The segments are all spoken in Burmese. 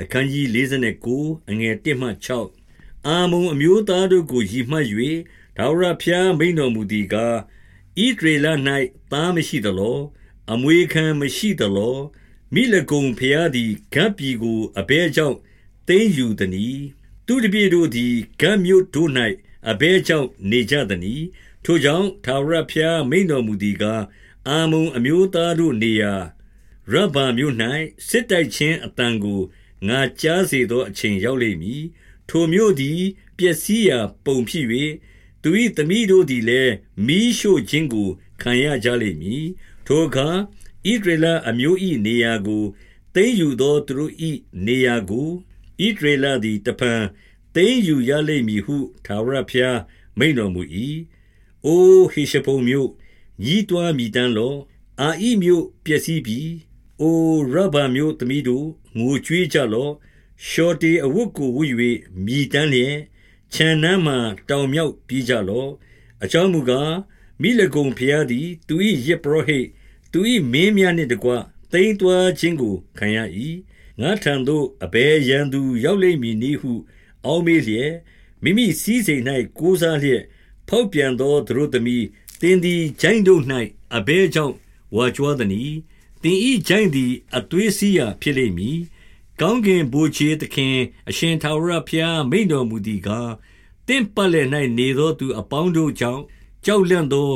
အခန်းကြီး49အငယ်1မှ6အာမုံအမျိုးသားတို့ကိုရည်မှတ်၍ဒါဝရဖျားမိန်တော်မူသည်ကားဣဒရေလ၌သားမရှိသလောအမွေခံမရှိသလောမိလကုံဖျားသည်ဂတ်ပြည်ကိုအဘဲကြောင့်သိမ်းယူသည်။သူတပည့်တို့သည်ဂတ်မြို့တို့၌အဘဲကြောင့်နေကြသည်။ထိုကြောင့်ထာဝရဘုရားမိန်တော်မူသည်ကားအာမုံအမျိုးသားတို့နေရာရဗ္ဗာမြို့၌စစ်တိုက်ခြင်းအတန်ကို ငါကြားစေသောအချိန်ရောက်လိမ့်မည်။ထိုမြို့သည်ပျက်စီးရာပုံဖြစ်၍သူ၏သမီးတို့သည်လည်းမီးရှို့ခြင်းကိုခံရကြလိမ့်မည်။ထိုအခါဣဒရေလအမျိုး၏နေရာကိုသိမ်းယူသောသူတို့၏နေရာကိုဣဒရေလသည်တဖန်သိမ်းယူရလိမ့်မည်ဟုထာဝရဘုရားမိန့်တော်မူ၏။အိုဟေရှဘုန်မြို့ညီးတွားမြည်တမ်းလော့။အာဣမြို့ပျက်စီးပြီ။အိုရဗ္ဗာမြို့သမီးတို့ ငိုကြွေးကြလော့။လျှော်တေအဝတ်ကိုဝတ်၍မြည်တမ်းလျက်ခြံနန်းမှတောင်မြောက်ပြေးကြလော့။အကြောင်းမူကားမိလကုံဖျားသည်သူ၏ယစ်ပရောဟိတ်သူ၏မင်းများနှင့်တကွတိမ်တွားခြင်းကိုခံရ၏ငါထံသို့အဘယ်ရန်သူရောက်လိမ့်မည်နည်းဟု အောက်မေ့လျက်မိမိစည်းစိမ်၌ကိုးစားလျက်ဖောက်ပြန်သောသူတို့သမီးတင်းသည်ဂျိုင်းတို့၌အဘဲကြောင့်ဝါကြွားသည်။တင်ဤဂျိုင်းသည်အသွေးစီးရာဖြစ်လိမ့်မည်။ ကောင်းကင်ဘိုးချေသခင်အရှင်ထာဝရဘုရားမိန်တော်မူသည်ကားတင့်ပတ်လည်၌နေသောသူအပေါင်းတို့ကြောင့်ကြောက်လန့်သော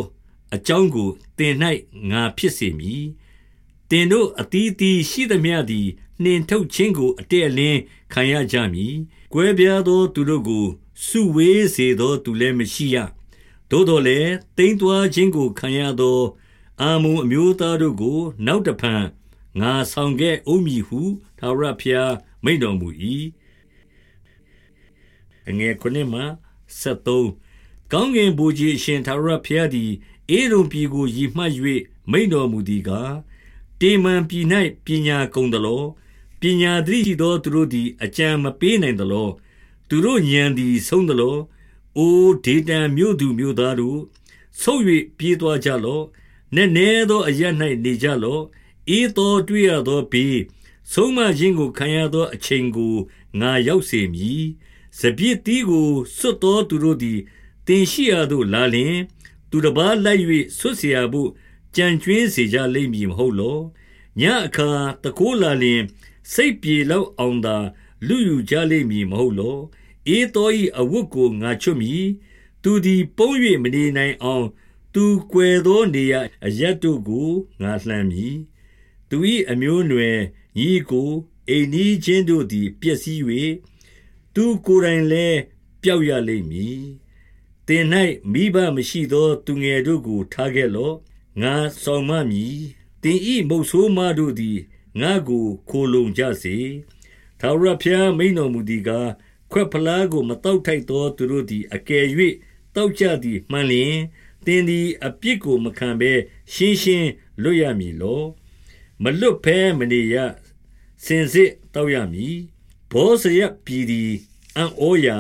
အကြောင်းကိုတင်၌ငါဖြစ်စေမည်။တင်တို့အတီးတီရှိသမျှသည်နှင်ထုတ်ခြင်းကိုအတဲ့အလင်းခံရကြမည်။ကွဲပြားသောသူတို့ကိုစုဝေးစေသောသူလည်းမရှိရ။သို့တော်လည်းတိမ်သွာခြင်းကိုခံရသော အာမုံအမျိုးသားတို့ကို နောက်တဖန် ငါဆောင်ခဲ့အုံးမည်ဟုသာရဖျားမိန်တော်မူ၏။အငယ်ခုနှစ်မှ73ကောင်းကင်ဘုရားရှင်သာရဖျားသည်အေရုံပြည်ကိုရည်မှတ်၍မိန်တော်မူသည်ကားတေမန်ပြည်၌ပညာကုန်သလောပညာသတိရှိသောသူတို့သည်အကြံမပေးနိုင်သလောသူတို့ဉာဏ်သည်ဆုံးသလောအိုဒေတံမြို့သူမြို့သားတို့ဆုတ်၍ပြေးသွားကြလော့နည်းနည်းသောအရ၌နေကြလော့ အေးသောတွေ့ရသောဘေးဆုံးမခြင်းကိုခံရသောအချိန်ကိုငါရောက်စေမည်စပြစ်တီးကိုစွတ်သောသူတို့သည်တင်ရှိရသို့လာလျင်သူတစ်ပါးလိုက်၍ဆွတ်เสียဖို့ကြံကျွင်းစေကြလိမ့်မည်မဟုတ်လောညအခါတကိုးလာလျင်စိတ်ပြေလောက်အောင်သာလူယူကြလိမ့်မည်မဟုတ်လောအေးတော်ဤအဝတ်ကိုငါချွတ်မည်သူသည်ပုံ၍မနေနိုင်အောင် သူကွယ်သောနေရအရတ်တို့ကိုငါလှမ်းမည် သူ၏အမျိုးအနွယ်ညီကိုအိမ်နီးချင်းတို့သည်ပျက်စီး၍သူကိုယ်တိုင်လည်းပျောက်ရလိမ့်မည်တင်၌မိဘမရှိသော သူငယ်တို့ကို ထားခဲ့လော့ငါဆောင်မမည်တင်ဤမုတ်ဆိုးမတို့သည်ငါကိုခိုလုံကြစေသာရဖျားမိန်တော်မူသည်ကားခွက်ဖလားကိုမတောက်ထိုက်သောသူတို့သည်အကယ်၍တောက်ကြသည်မှန်လျင်တင်သည်အပြစ်ကိုမခံဘဲရှင်းရှင်းလွတ်ရမည်လော မလွတ်ဖဲမနေရစင်စစ်တောက်ရမည်ဘောဇရပြည်သည်အံ့ဩရာ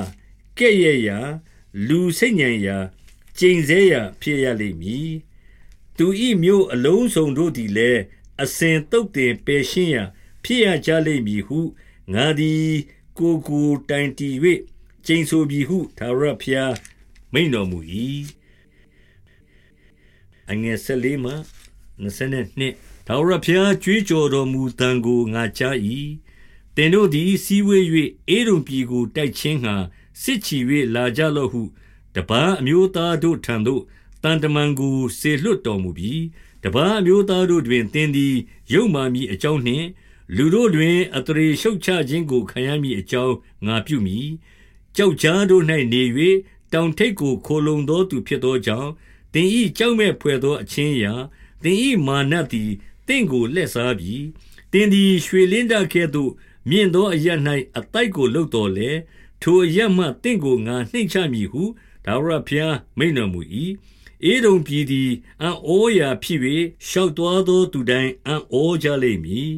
ကဲ့ရဲ့ရာလူစိတ်ညံရာကျိန်ဆဲရာဖြစ်ရလိမ့်မည်သူဤမျိုးအလုံးစုံတို့သည်လည်းအစဉ်တုတ်တင်ပယ်ရှင်းရာဖြစ်ရကြလိမ့်မည်ဟုငါသည်ကိုကိုတိုင်တီ၍ကျိန်ဆိုပြီဟုသာရဖျားမိန်တော်မူ၏အငယ်၁၄မှ 22သာရဖျားကြွေးကြော်တော်မူတန်ကိုငါကြား၏တင်တို့သည်စီဝေး၍အေရုံပြည်ကိုတိုက်ချင်းငှာစစ်ချီ၍လာကြလော့ဟုတပန်းအမျိုးသားတို့ထံသို့တန်တမန်ကိုစေလွတ်တော်မူပြီးတပန်းအမျိုးသားတို့တွင်တင်းသည်ရုပ်မာမည်အကြောင်းနှင့်လူတို့တွင်အတရေရှုတ်ချခြင်းကိုခံရမည်အကြောင်းငါပြုမည်ကြောက်ကြားတို့၌နေ၍တောင်ထိပ်ကိုခိုလုံသောသူဖြစ်သောကြောင့်တင်ဤကြောက်မဲ့ဖွယ်သောအချင်းရာတင်ဤမာနသည် တင့်ကိုလက်စားပြီးတင်သည်ရွှေလင်းတကဲ့သို့မြင့်သောအရ၌အတိုက်ကိုလှုပ်တော်လေထိုအရမှတင့်ကိုငါနှိမ့်ချမည်ဟုဒါဝရဘုရားမိန်တော်မူ၏အေဒုံပြည်သည်အံ့ဩရာဖြစ်၍ရှောက်သွားသောသူတိုင်းအံ့ဩကြလိမ့်မည်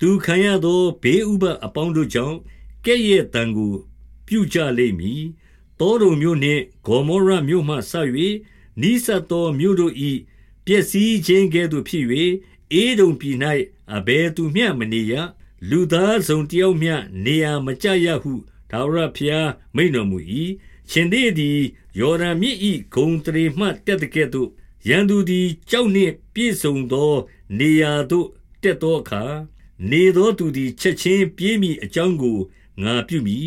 သူခံရသောဘေးဥပအပေါင်းတို့ကြောင့်ကဲ့ရဲ့တံကိုပြုကြလိမ့်မည်တောတုံမြို့နှင့်ဂေါမောရမြို့မှဆ၍နိစတ်သောမြို့တို့၏ပျက်စီးခြင်းကဲ့သို့ဖြစ်၍ အေဒုံပြည်၌အဘယ်သူမျှမနေရလူသားစုံတယောက်မျှနေရာမကျရဟုထာဝရဘုရားမိန့်တော်မူ၏ရှင်သေးသည်ယော်ဒန်မြစ်၏ဂုံတရေမှတက်တဲ့ကဲ့သို့ရန်သူသည်ကြောက်နှင့်ပြည့်စုံသော နေရာသို့တက်သောအခါနေသောသူသည်ချက်ချင်းပြေးမိအကြောင်းကိုငါပြုမိ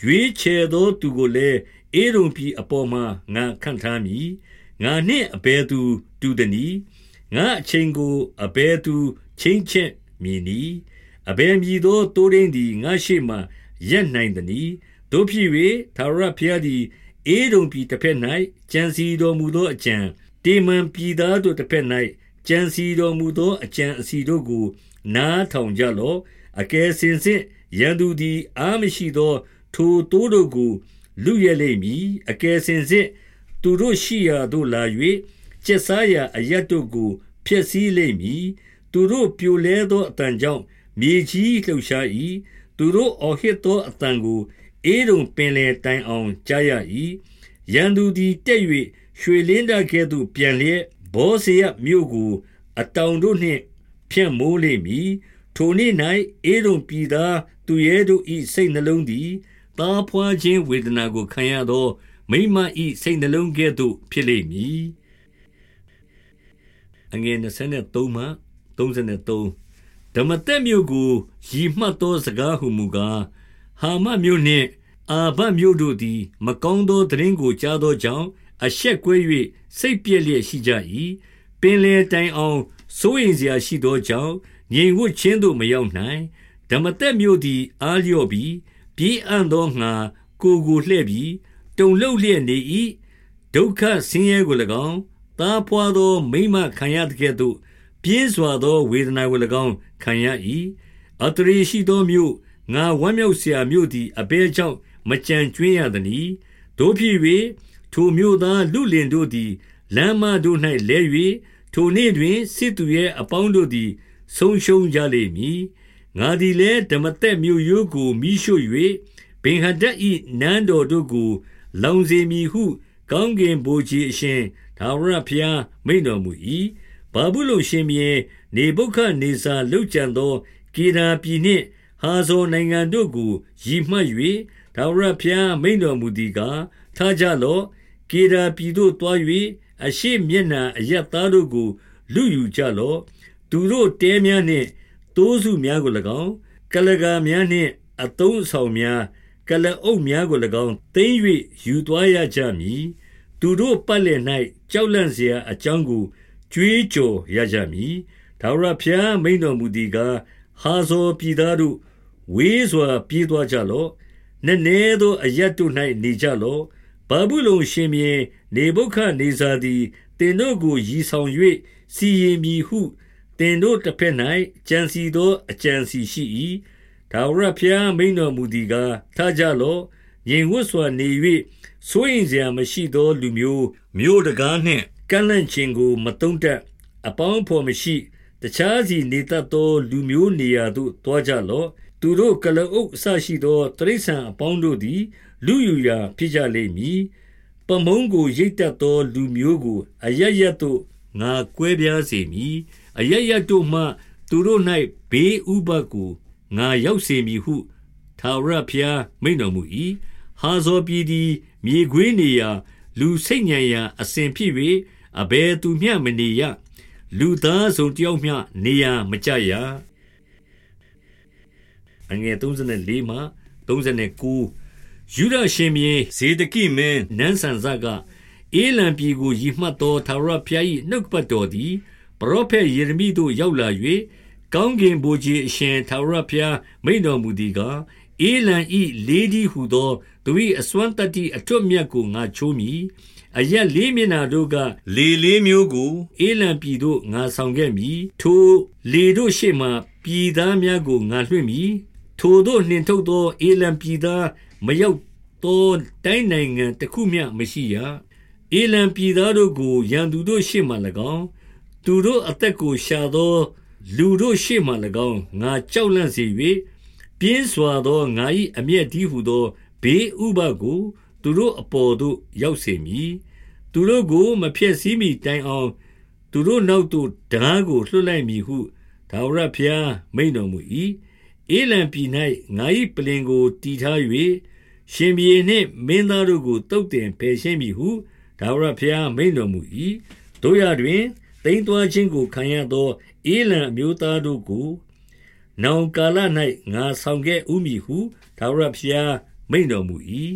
ရွေးချယ်သောသူကိုလည်းအေရုံပြည်အပေါ်မှငါခန့်ထားမည်ငါနှင့်အဘယ်သူတူသည် ငါအချိန်ကိုအဘယ်သူချင်းချက်မည်နီအဘယ်မည်သောတိုးရင်းသည်ငါရှိမှရက်နိုင်သည်တို့ဖြစ်၍သာရဖျားသည်အေရုံပြည်တစ်ဖက်၌ကြံစီတော်မူသောအကြံတေမန်ပြည်သားတို့တစ်ဖက်၌ကြံစီတော်မူသောအကြံအစီတို့ကို နားထောင်ကြလော့အကယ်စင်စစ်ရန်သူသည်အာမရှိသော ထိုတိုးတို့ကို လူရလိမ့်မည်အကယ်စင်စစ် သူတို့ရှိရာသို့လာ၍ ကျက်စားရာအရတ်တို့ကိုဖျက်ဆီးလိမ့်မည်သူတို့ပြိုလဲသောအတန်ကြောင့်မြေကြီးလှုပ်ရှား၏သူတို့အော်ဟစ်သောအတန်ကိုအေးရုံပင်လေတိုင်အောင်ကြားရ၏ရန်သူသည်တက်၍ရွှေလင်းတကဲ့သို့ပြန်လျက်ဘောဇေယမြို့ကို အတောင်တို့နှင့်ဖြန့်မိုးလိမ့်မည်ထိုနေ့၌အေရုံပြည်သားသူရဲတို့၏စိတ်နှလုံးသည်သားဖွာခြင်းဝေဒနာကိုခံရသောမိမ၏စိတ်နှလုံးကဲ့သို့ဖြစ်လိမ့်မည် အငယ်23မှ33ဓမ္မတက်မြို့ကိုရည်မှတ်သောစကားဟုမူကားဟာမမြို့နှင့်အာဘမြို့တို့သည် မကောင်းသောသတင်းကိုကြားသောကြောင့်အရှက်ကွဲ၍စိတ်ပြည့်လျက်ရှိကြ၏ပင်လေတိုင်အောင်စိုးရင်စရာရှိသောကြောင့်ငြိမ်ဝှက်ခြင်းသို့မရောက်နိုင်ဓမ္မတက်မြို့သည် အားလျော့ပြီးပြေးအံ့သောငါကိုကိုလှဲ့ပြီးတုံလှုပ်လျက်နေ၏ဒုက္ခဆင်းရဲကို၎င်း သားဖွာသောမိမခံရတဲ့ကဲ့သို့ ပြင်းစွာသောဝေဒနာကို၎င်းခံရ၏အတရေရှိသောမြို့ငါဝမ်းမြောက်စရာမြို့သည်အဘဲကြောင့်မကြံကျွင်းရသနည်းတို့ဖြစ်၍ထိုမြို့သားလူလင်တို့သည်လမ်းမတို့၌လဲ၍ထိုနေ့တွင်စစ်သူရဲ့အပေါင်းတို့သည် ဆုံးရှုံးကြလိမ့်မည်ငါသည်လည်းဓမ္မသက်မြို့ရိုးကိုမိရှို့၍ဘင်ဟဒတ်၏နန်းတော်တို့ကို လောင်စေမည်ဟု ကောင်းကင်ဘုရားအရှင် သာဝရဘုရားမိန်တော်မူ၏။ဘာဘူးလုံရှင်မြေနေဘုခနေစာလောက်ကြံသောကေရာပြည်နှင့်ဟာဇောနိုင်ငံတို့ကိုရည်မှတ်၍ထာဝရဘုရားမိန်တော်မူသည်ကားထားကြလော့ကေရာပြည်သို့တွား၍အရှိမျက်နှာအယက်သားတို့ကို လူယူကြလော့သူတို့တဲများနှင့်တိုးစုများကို၎င်းကလကာများနှင့်အတုံးဆောင်များကလအုပ်များကို၎င်းသိမ့်၍ယူသွားရကြမည် သူတို့ပတ်လည်၌ကြောက်လန့်เสียအကြောင်းကိုကြွေးကြော်ရကြမည်ဒါဝရဖျားမိန်တော်မူသည်ကားဟာဇောပြည်သားတို့ဝေးစွာပြေးသွားကြလော့နည်းနည်းသောအရတ်တို့၌နေကြလော့ဘာဘူးလုံရှင်မြေနေဘုခနေဇာသည်တင်တို့ကိုရည်ဆောင်၍စီရင်မည်ဟုတင်တို့တစ်ဖက်၌ကြံစီသောအကြံစီရှိ၏ဒါဝရဖျားမိန်တော်မူသည်ကားထားကြလော့ ငြိမ်ဝတ်စွာနေ၍စိုးရင်စရာမရှိသောလူမျိုးမျိုးတကားနှင့်ကန့်လန့်ခြင်းကို မတုံ့တက်အပေါင်းဖော်မရှိတခြားစီနေတတ်သော လူမျိုးနေရာသို့တွားကြလော့သူတို့ကလအုပ်အဆရှိသောတရိษံအပေါင်းတို့သည် လူယူရာဖြစ်ကြလိမ့်မည်ပမုံကိုရိတ်တတ်သောလူမျိုးကိုအရရတ်တို့ငါကွဲပြားစေမည်အရရတ်တို့မှ သူတို့၌ဘေးဥပတ်ကိုငါရောက်စေမည်ဟုသာရဖျားမိန်တော်မူ၏ ဟာဇောပြည်သည်မြေခွေးနေရာလူစိတ်ညံရာအစဉ်ဖြစ်၍အဘယ်သူမျှမနေရလူသားစုံတယောက်မျှနေရာမကြရအငယ်34မှ39ယူဒရှင်မြေဇေဒကိမင်းနန်းဆန်ဇကအေလံပြည်ကိုရည်မှတ်သောသာရဖျား၏နှုတ်ပတ်တော်သည်ပရောဖက်ယေရမိသို့ရောက်လာ၍ကောင်းကင်ဘုရားအရှင်သာရဖျားမိန်တော်မူသည်ကား အေလံဤလေးဒီဟုသောသူ၏အစွမ်းတတ္တိအထွတ်မြတ်ကိုငါချိုးမိအရက်လေးမျက်နာတို့ကလေလေးမျိုးကိုအေလံပြည်သို့ငါဆောင်ခဲ့မည်ထိုလေတို့ရှေ့မှပြည်သားများကိုငါလွှင့်မည်ထိုတို့နှင်ထုတ်သောအေလံပြည်သားမရောက်သောတိုင်းနိုင်ငံတစ်ခုမျှမရှိရအေလံပြည်သားတို့ကိုရန်သူတို့ရှေ့မှ၎င်းသူတို့အသက်ကိုရှာသော လူတို့ရှေ့မှ၎င်းငါကြောက်လန့်စေ၍ ပြင်းစွာသောငါ၏အမျက်ကြီးဟုသောဘေးဥပါကို သူတို့အပေါ်သို့ရောက်စေမည်သူတို့ကိုမဖျက်ဆီးမီတိုင်အောင် သူတို့နောက်သို့ဓားကိုလွှတ်လိုက်မည်ဟုဒါဝရဖျားမိန်တော်မူ၏အေလံပြည်၌ငါ၏ပလင်ကိုတီထား၍ရှင်ဘီနှင့်မင်းသားတို့ကိုတုတ်တင်ဖယ်ရှင်းမည်ဟုဒါဝရဖျားမိန်တော်မူ၏တို့ရတွင်တိမ်သွာခြင်းကိုခံရသောအေလံမျိုးသားတို့ကို နောင်ကာလ၌ငါဆောင်ခဲ့ဥမည်ဟုသာရဖျားမိန်တော်မူ၏